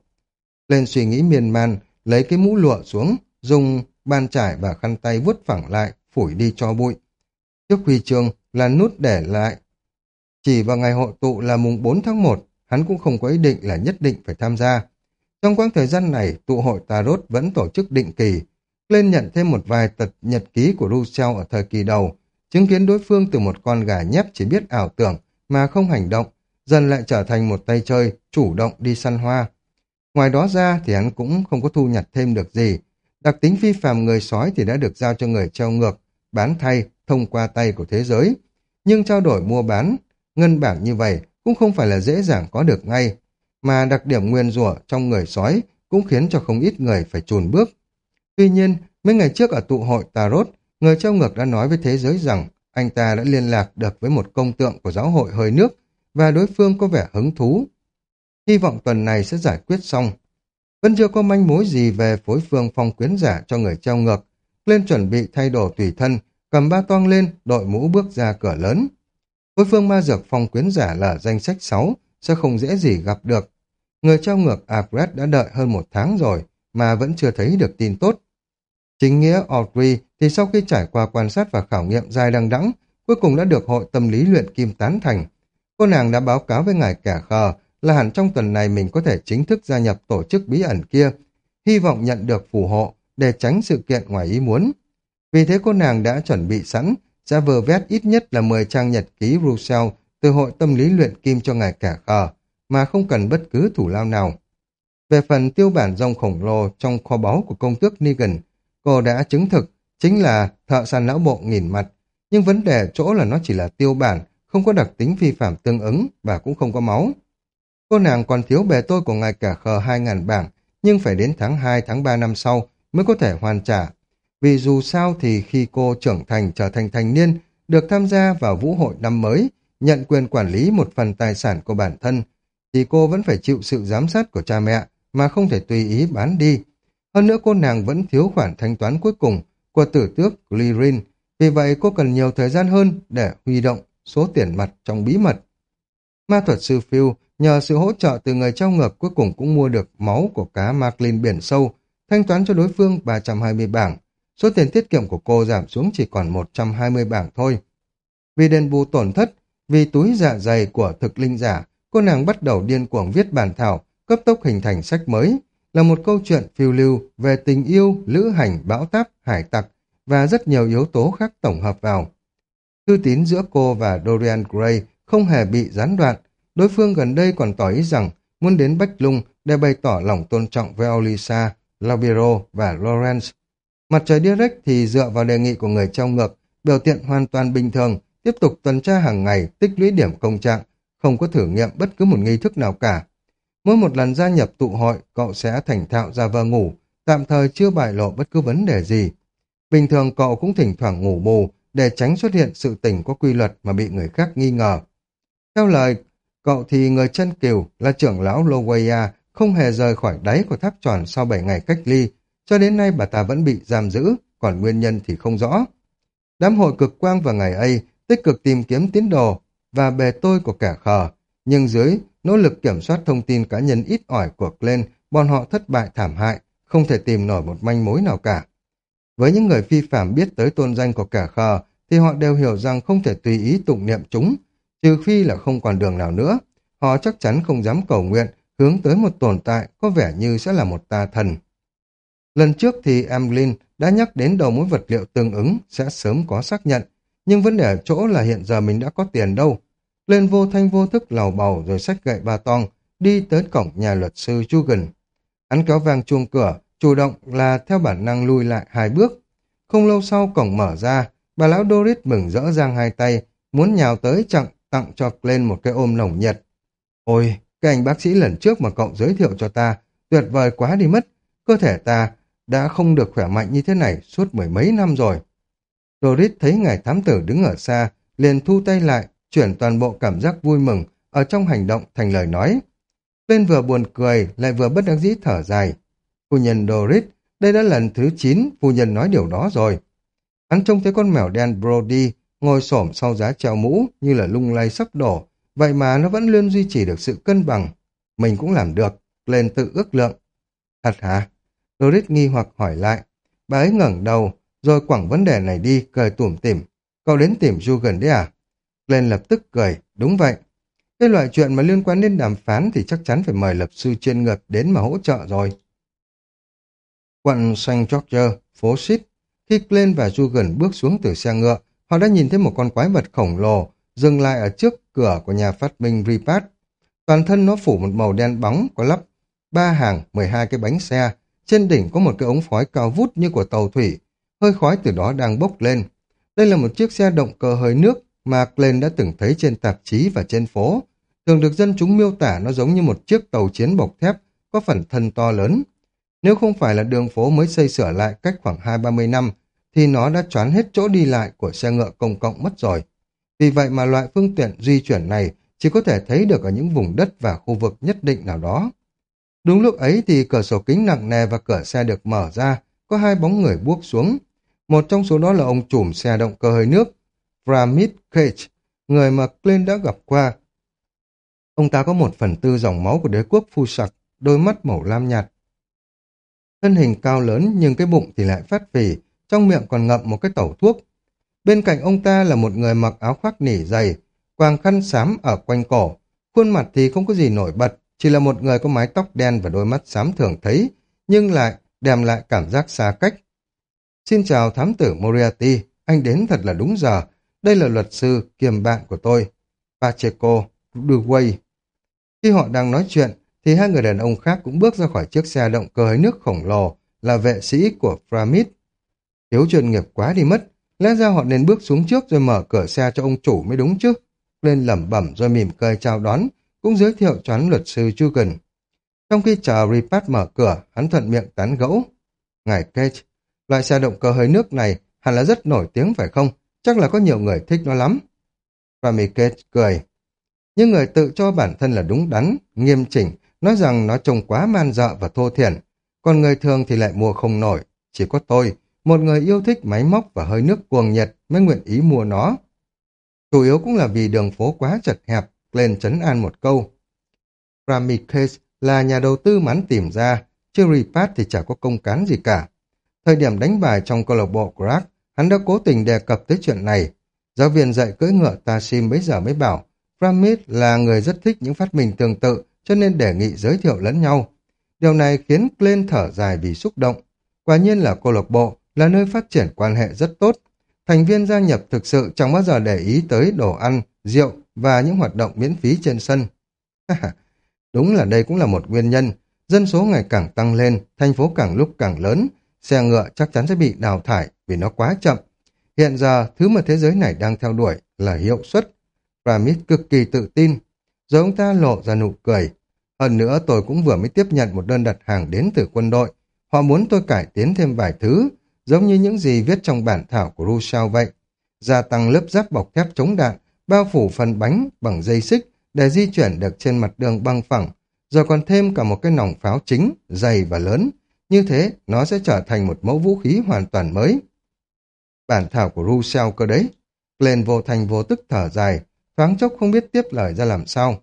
Lên suy nghĩ miên man, lấy cái mũ lụa xuống, dùng bàn trải và khăn tay vuốt phẳng lại, phủi đi cho bụi. Trước huy chương là nút để lại. Chỉ vào ngày hội tụ là mùng 4 tháng 1, hắn cũng không có ý định là nhất định phải tham gia. Trong quãng thời gian này, tụ hội Tarot vẫn tổ chức định kỳ. Lên nhận thêm một vài tật nhật ký của Rousseau ở thời kỳ đầu, chứng kiến đối phương từ một con gà nhép chỉ biết ảo tưởng mà không hành động, dần lại trở thành một tay chơi, chủ động đi săn hoa. Ngoài đó ra thì hắn cũng không có thu nhặt thêm được gì. Đặc tính phi phàm người sói thì đã được giao cho người treo ngược, bán thay thông qua tay của thế giới. Nhưng trao đổi mua bán, ngân bảng như vậy cũng không phải là dễ dàng có được ngay, mà đặc điểm nguyên rủa trong người sói cũng khiến cho không ít người phải chùn bước. Tuy nhiên, Mấy ngày trước ở tụ hội Tarot, người treo ngược đã nói với thế giới rằng anh ta đã liên lạc được với một công tượng của giáo hội hơi nước và đối phương có vẻ hứng thú. Hy vọng tuần này sẽ giải quyết xong. Vẫn chưa có manh mối gì về phối phương phong quyến giả cho người treo ngược. Lên chuẩn bị thay đồ tùy thân, cầm ba toang lên, đội mũ bước ra cửa lớn. Phối phương ma dược phong quyến giả là danh sách 6, sẽ không dễ gì gặp được. Người treo ngược Agret đã đợi hơn một tháng rồi, mà vẫn chưa thấy được tin tốt. Chính nghĩa Audrey thì sau khi trải qua quan sát và khảo nghiệm dài đằng đẵng, cuối cùng đã được hội tâm lý luyện kim tán thành. Cô nàng đã báo cáo với ngài kẻ khờ là hẳn trong tuần này mình có thể chính thức gia nhập tổ chức bí ẩn kia, hy vọng nhận được phù hộ để tránh sự kiện ngoài ý muốn. Vì thế cô nàng đã chuẩn bị sẵn, sẽ vừa vét ít nhất là 10 trang nhật ký Russell từ hội tâm lý luyện kim cho ngài cả khờ, mà không cần bất cứ thủ lao nào. Về phần tiêu bản rồng khổng lồ trong kho báu của công tước Negan, cô đã chứng thực chính là thợ săn não bộ nghìn mặt, nhưng vấn đề chỗ là nó chỉ là tiêu bản, không có đặc tính vi phạm tương ứng và cũng không có máu. Cô nàng còn thiếu bề tôi của ngài cả khờ 2.000 bảng, nhưng phải đến tháng 2, tháng 3 năm sau mới có thể hoàn trả. Vì dù sao thì khi cô trưởng thành trở thành thành niên, được tham gia vào vũ hội năm mới, nhận quyền quản lý một phần tài sản của bản thân, thì cô vẫn phải chịu sự giám sát của cha mẹ mà không thể tùy ý bán đi. Hơn nữa cô nàng vẫn thiếu khoản thanh toán cuối cùng của tử tước Glirin, vì vậy cô cần nhiều thời gian hơn để huy động số tiền mặt trong bí mật. Ma thuật sư Phil nhờ sự hỗ trợ từ người trao ngược cuối cùng cũng mua được máu của cá Marklin biển sâu, thanh toán cho đối phương 320 bảng. Số tiền tiết kiệm của cô giảm xuống chỉ còn 120 bảng thôi. Vì đền bù tổn thất, vì túi dạ dày của thực linh giả, cô nàng bắt đầu điên cuồng viết bản thảo, cấp tốc hình thành sách mới, là một câu chuyện phiêu lưu về tình yêu, lữ hành, bão táp, hải tặc và rất nhiều yếu tố khác tổng hợp vào. Thư tín giữa cô và Dorian Gray không hề bị gián đoạn, đối phương gần đây còn tỏ ý rằng muốn đến Bách Lung để bày tỏ lòng tôn trọng với Olisa, Labiro và Lawrence. Mặt trời Direct thì dựa vào đề nghị của người trong ngược, biểu tiện hoàn toàn bình thường, tiếp tục tuần tra hàng ngày, tích lũy điểm công trạng, không có thử nghiệm bất cứ một nghi thức nào cả. Mỗi một lần gia nhập tụ hội, cậu sẽ thành thạo ra vờ ngủ, tạm thời chưa bại lộ bất cứ vấn đề gì. Bình thường cậu cũng thỉnh thoảng ngủ bù, để tránh xuất hiện sự tình có quy luật mà bị người khác nghi ngờ. Theo lời cậu thì người chân kiều là trưởng lão Loweya không hề rời khỏi đáy của tháp tròn sau 7 ngày cách ly, cho đến nay bà ta vẫn bị giam giữ, còn nguyên nhân thì không rõ. Đám hội cực quang vào ngày ấy tích cực tìm kiếm tiến đồ và bề tôi của kẻ khờ, nhưng dưới nỗ lực kiểm soát thông tin cá nhân ít ỏi của Glenn, bọn họ thất bại thảm hại, không thể tìm nổi một manh mối nào cả. Với những người phi phạm biết tới tôn danh của kẻ khờ, thì họ đều hiểu rằng không thể tùy ý tụng niệm chúng, trừ phi là không còn đường nào nữa. Họ chắc chắn không dám cầu nguyện, hướng tới một tồn tại có vẻ như sẽ là một tà thần. Lần trước thì Emlyn đã nhắc đến đầu mối vật liệu tương ứng sẽ sớm có xác nhận, nhưng vấn đề ở chỗ là hiện giờ mình đã có tiền đâu. Lên vô thanh vô thức lào bầu rồi xách gậy ba tong, đi tới cổng nhà luật sư Jugan. Hắn kéo vang chuông cửa, chủ động là theo bản năng lui lại hai bước. Không lâu sau cổng mở ra, bà lão Doris mừng rỡ giang hai tay, muốn nhào tới chặng tặng cho lên một cái ôm nồng nhiệt. Ôi, cái anh bác sĩ lần trước mà cậu giới thiệu cho ta, tuyệt vời quá đi mất. Cơ thể ta đã không được khỏe mạnh như thế này suốt mười mấy năm rồi. Doris thấy ngài thám tử đứng ở xa, liền thu tay lại, chuyển toàn bộ cảm giác vui mừng ở trong hành động thành lời nói. Lên vừa buồn cười, lại vừa bất đắc dĩ thở dài. Phu nhân Doris, đây đã lần thứ 9 phu nhân nói điều đó rồi. Hắn trông thấy con mèo đen Brody ngồi xổm sau giá treo mũ như là lung lay sắp đổ, vậy mà nó vẫn luôn duy trì được sự cân bằng. Mình cũng làm được, lên tự ước lượng. Thật hả? Doris nghi hoặc hỏi lại. Bà ấy ngẩng đầu, rồi quẳng vấn đề này đi, cười tủm tỉm. Cậu đến tìm Jugan đấy à? Lên lập tức cười, đúng vậy. Cái loại chuyện mà liên quan đến đàm phán thì chắc chắn phải mời lập sư chuyên ngược đến mà hỗ trợ rồi. Quận St. George, phố Sít. Khi Glenn và Jugan bước xuống từ xe ngựa, họ đã nhìn thấy một con quái vật khổng lồ dừng lại ở trước cửa của nhà phát minh Ripat. Toàn thân nó phủ một màu đen bóng có lắp ba hàng 12 cái bánh xe. Trên đỉnh có một cái ống khói cao vút như của tàu thủy. Hơi khói từ đó đang bốc lên. Đây là một chiếc xe động cơ hơi nước mà Glenn đã từng thấy trên tạp chí và trên phố. Thường được dân chúng miêu tả nó giống như một chiếc tàu chiến bọc thép có phần thân to lớn. Nếu không phải là đường phố mới xây sửa lại cách khoảng hai ba mươi năm, thì nó đã choán hết chỗ đi lại của xe ngựa công cộng mất rồi. Vì vậy mà loại phương tiện di chuyển này chỉ có thể thấy được ở những vùng đất và khu vực nhất định nào đó. Đúng lúc ấy thì cửa sổ kính nặng nề và cửa xe được mở ra, có hai bóng người buốc xuống. Một trong số đó là ông trùm xe động cơ hơi nước, Pramit Cage, người mà Clint đã gặp qua. Ông ta có một phần tư dòng máu của đế quốc phu sặc, đôi mắt màu lam nhạt. Thân hình cao lớn nhưng cái bụng thì lại phát phì, trong miệng còn ngậm một cái tẩu thuốc. Bên cạnh ông ta là một người mặc áo khoác nỉ dày, quàng khăn xám ở quanh cổ. Khuôn mặt thì không có gì nổi bật, chỉ là một người có mái tóc đen và đôi mắt xám thường thấy, nhưng lại đem lại cảm giác xa cách. Xin chào thám tử Moriarty, anh đến thật là đúng giờ. Đây là luật sư kiềm bạn của tôi, Pacheco Duway. Khi họ đang nói chuyện, thì hai người đàn ông khác cũng bước ra khỏi chiếc xe động cơ hơi nước khổng lồ là vệ sĩ của Framit. Thiếu chuyên nghiệp quá đi mất, lẽ ra họ nên bước xuống trước rồi mở cửa xe cho ông chủ mới đúng chứ. Lên lẩm bẩm rồi mỉm cười chào đón, cũng giới thiệu cho hắn luật sư Jugan. Trong khi chờ Ripat mở cửa, hắn thuận miệng tán gẫu. Ngài Cage, loại xe động cơ hơi nước này hẳn là rất nổi tiếng phải không? Chắc là có nhiều người thích nó lắm. Rami Cage cười. những người tự cho bản thân là đúng đắn, nghiêm chỉnh, nói rằng nó trông quá man dợ và thô thiển. Còn người thường thì lại mua không nổi. Chỉ có tôi, một người yêu thích máy móc và hơi nước cuồng nhiệt mới nguyện ý mua nó. Chủ yếu cũng là vì đường phố quá chật hẹp, lên chấn an một câu. Rami là nhà đầu tư mắn tìm ra, chứ Ripat thì chả có công cán gì cả. Thời điểm đánh bài trong câu lạc bộ Crack, hắn đã cố tình đề cập tới chuyện này. Giáo viên dạy cưỡi ngựa Tashim bấy giờ mới bảo, Pramit là người rất thích những phát minh tương tự, cho nên đề nghị giới thiệu lẫn nhau. Điều này khiến Glenn thở dài vì xúc động. Quả nhiên là câu lạc bộ là nơi phát triển quan hệ rất tốt. Thành viên gia nhập thực sự chẳng bao giờ để ý tới đồ ăn, rượu và những hoạt động miễn phí trên sân. Đúng là đây cũng là một nguyên nhân. Dân số ngày càng tăng lên, thành phố càng lúc càng lớn, xe ngựa chắc chắn sẽ bị đào thải vì nó quá chậm. Hiện giờ, thứ mà thế giới này đang theo đuổi là hiệu suất. Pramit cực kỳ tự tin. Rồi ông ta lộ ra nụ cười. Hơn nữa tôi cũng vừa mới tiếp nhận một đơn đặt hàng đến từ quân đội. Họ muốn tôi cải tiến thêm vài thứ, giống như những gì viết trong bản thảo của Rousseau vậy. Gia tăng lớp giáp bọc thép chống đạn, bao phủ phần bánh bằng dây xích để di chuyển được trên mặt đường băng phẳng, rồi còn thêm cả một cái nòng pháo chính, dày và lớn. Như thế, nó sẽ trở thành một mẫu vũ khí hoàn toàn mới. Bản thảo của Rousseau cơ đấy. Glenn vô thành vô tức thở dài, thoáng chốc không biết tiếp lời ra làm sao.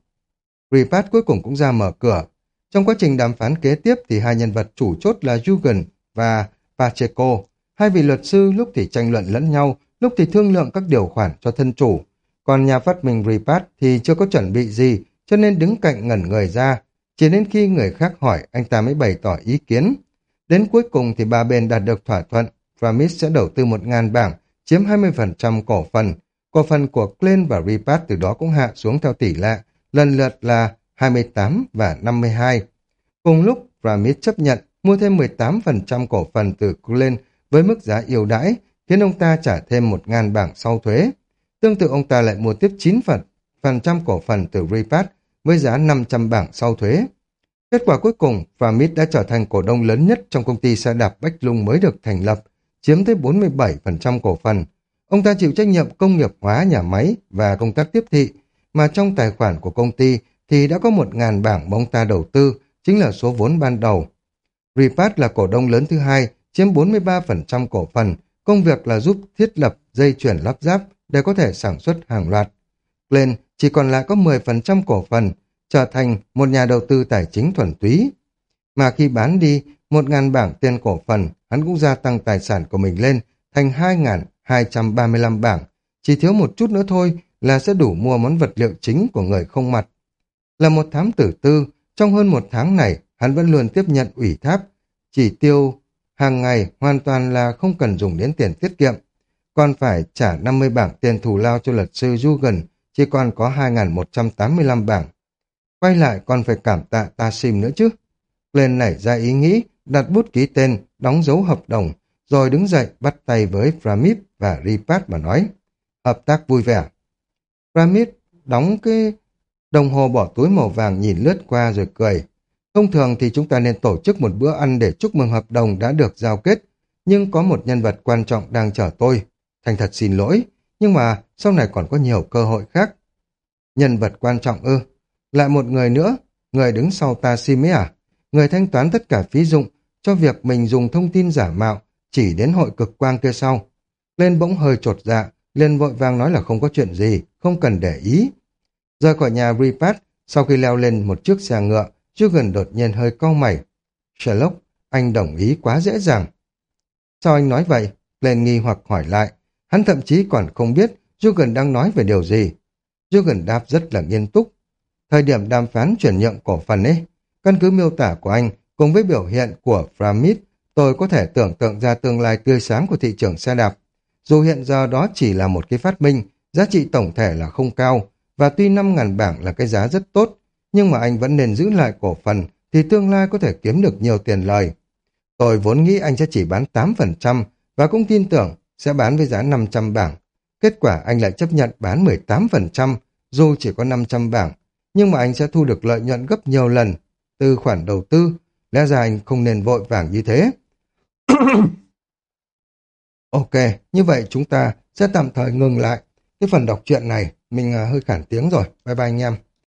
Repart cuối cùng cũng ra mở cửa. Trong quá trình đàm phán kế tiếp thì hai nhân vật chủ chốt là Jugan và Pacheco. Hai vị luật sư lúc thì tranh luận lẫn nhau, lúc thì thương lượng các điều khoản cho thân chủ. Còn nhà phát minh Ripat thì chưa có chuẩn bị gì, cho nên đứng cạnh ngẩn người ra. Chỉ đến khi người khác hỏi, anh ta mới bày tỏ ý kiến. Đến cuối cùng thì ba bên đạt được thỏa thuận, Framis sẽ đầu tư một ngàn bảng, chiếm 20% cổ phần. Cổ phần của Klein và Ripat từ đó cũng hạ xuống theo tỷ lệ, lần lượt là 28 và 52. Cùng lúc, Framis chấp nhận mua thêm 18% cổ phần từ Klein với mức giá ưu đãi, khiến ông ta trả thêm 1.000 bảng sau thuế. Tương tự ông ta lại mua tiếp 9 phần, phần trăm cổ phần từ Repat với giá 500 bảng sau thuế. Kết quả cuối cùng, Famit đã trở thành cổ đông lớn nhất trong công ty xe đạp Bách Lung mới được thành lập, chiếm tới 47% cổ phần. Ông ta chịu trách nhiệm công nghiệp hóa nhà máy và công tác tiếp thị, mà trong tài khoản của công ty thì đã có 1.000 bảng mà ông ta đầu tư, chính là số vốn ban đầu. Repat là cổ đông lớn thứ hai, chiếm 43% cổ phần, công việc là giúp thiết lập dây chuyển lắp ráp để có thể sản xuất hàng loạt. Glenn chỉ còn lại có 10% cổ phần, trở thành một nhà đầu tư tài chính thuần túy. Mà khi bán đi 1.000 bảng tiền cổ phần, hắn cũng gia tăng tài sản của mình lên thành 2.235 bảng. Chỉ thiếu một chút nữa thôi là sẽ đủ mua món vật liệu chính của người không mặt. Là một thám tử tư, trong hơn một tháng này, hắn vẫn luôn tiếp nhận ủy tháp, chỉ tiêu hàng ngày hoàn toàn là không cần dùng đến tiền tiết kiệm. Còn phải trả 50 bảng tiền thù lao cho luật sư Dugan, chỉ còn có 2.185 bảng. Quay lại còn phải cảm tạ ta sim nữa chứ. Lên nảy ra ý nghĩ, đặt bút ký tên, đóng dấu hợp đồng, rồi đứng dậy bắt tay với Pramit và Ripat mà nói. Hợp tác vui vẻ. Pramit đóng cái đồng hồ bỏ túi màu vàng nhìn lướt qua rồi cười. Thông thường thì chúng ta nên tổ chức một bữa ăn để chúc mừng hợp đồng đã được giao kết, nhưng có một nhân vật quan trọng đang chờ tôi. Thành thật xin lỗi, nhưng mà sau này còn có nhiều cơ hội khác. Nhân vật quan trọng ư? Lại một người nữa, người đứng sau ta sim ấy à? Người thanh toán tất cả phí dụng cho việc mình dùng thông tin giả mạo chỉ đến hội cực quang kia sau. Lên bỗng hơi trột dạ, liền vội vàng nói là không có chuyện gì, không cần để ý. Rời khỏi nhà Repat, sau khi leo lên một chiếc xe ngựa, Jugen đột nhiên hơi cau mày. Sherlock, anh đồng ý quá dễ dàng. Sao anh nói vậy? Lên nghi hoặc hỏi lại. Hắn thậm chí còn không biết Jugen đang nói về điều gì. Jugen đáp rất là nghiêm túc. Thời điểm đàm phán chuyển nhượng cổ phần ấy, căn cứ miêu tả của anh cùng với biểu hiện của Framit, tôi có thể tưởng tượng ra tương lai tươi sáng của thị trường xe đạp. Dù hiện giờ đó chỉ là một cái phát minh, giá trị tổng thể là không cao, và tuy 5.000 bảng là cái giá rất tốt, nhưng mà anh vẫn nên giữ lại cổ phần thì tương lai có thể kiếm được nhiều tiền lời. Tôi vốn nghĩ anh sẽ chỉ bán 8% và cũng tin tưởng sẽ bán với giá 500 bảng. Kết quả anh lại chấp nhận bán 18%, dù chỉ có 500 bảng, nhưng mà anh sẽ thu được lợi nhuận gấp nhiều lần từ khoản đầu tư. Lẽ ra anh không nên vội vàng như thế. [COUGHS] ok, như vậy chúng ta sẽ tạm thời ngừng lại. Cái phần đọc truyện này mình à, hơi khản tiếng rồi. Bye bye anh em.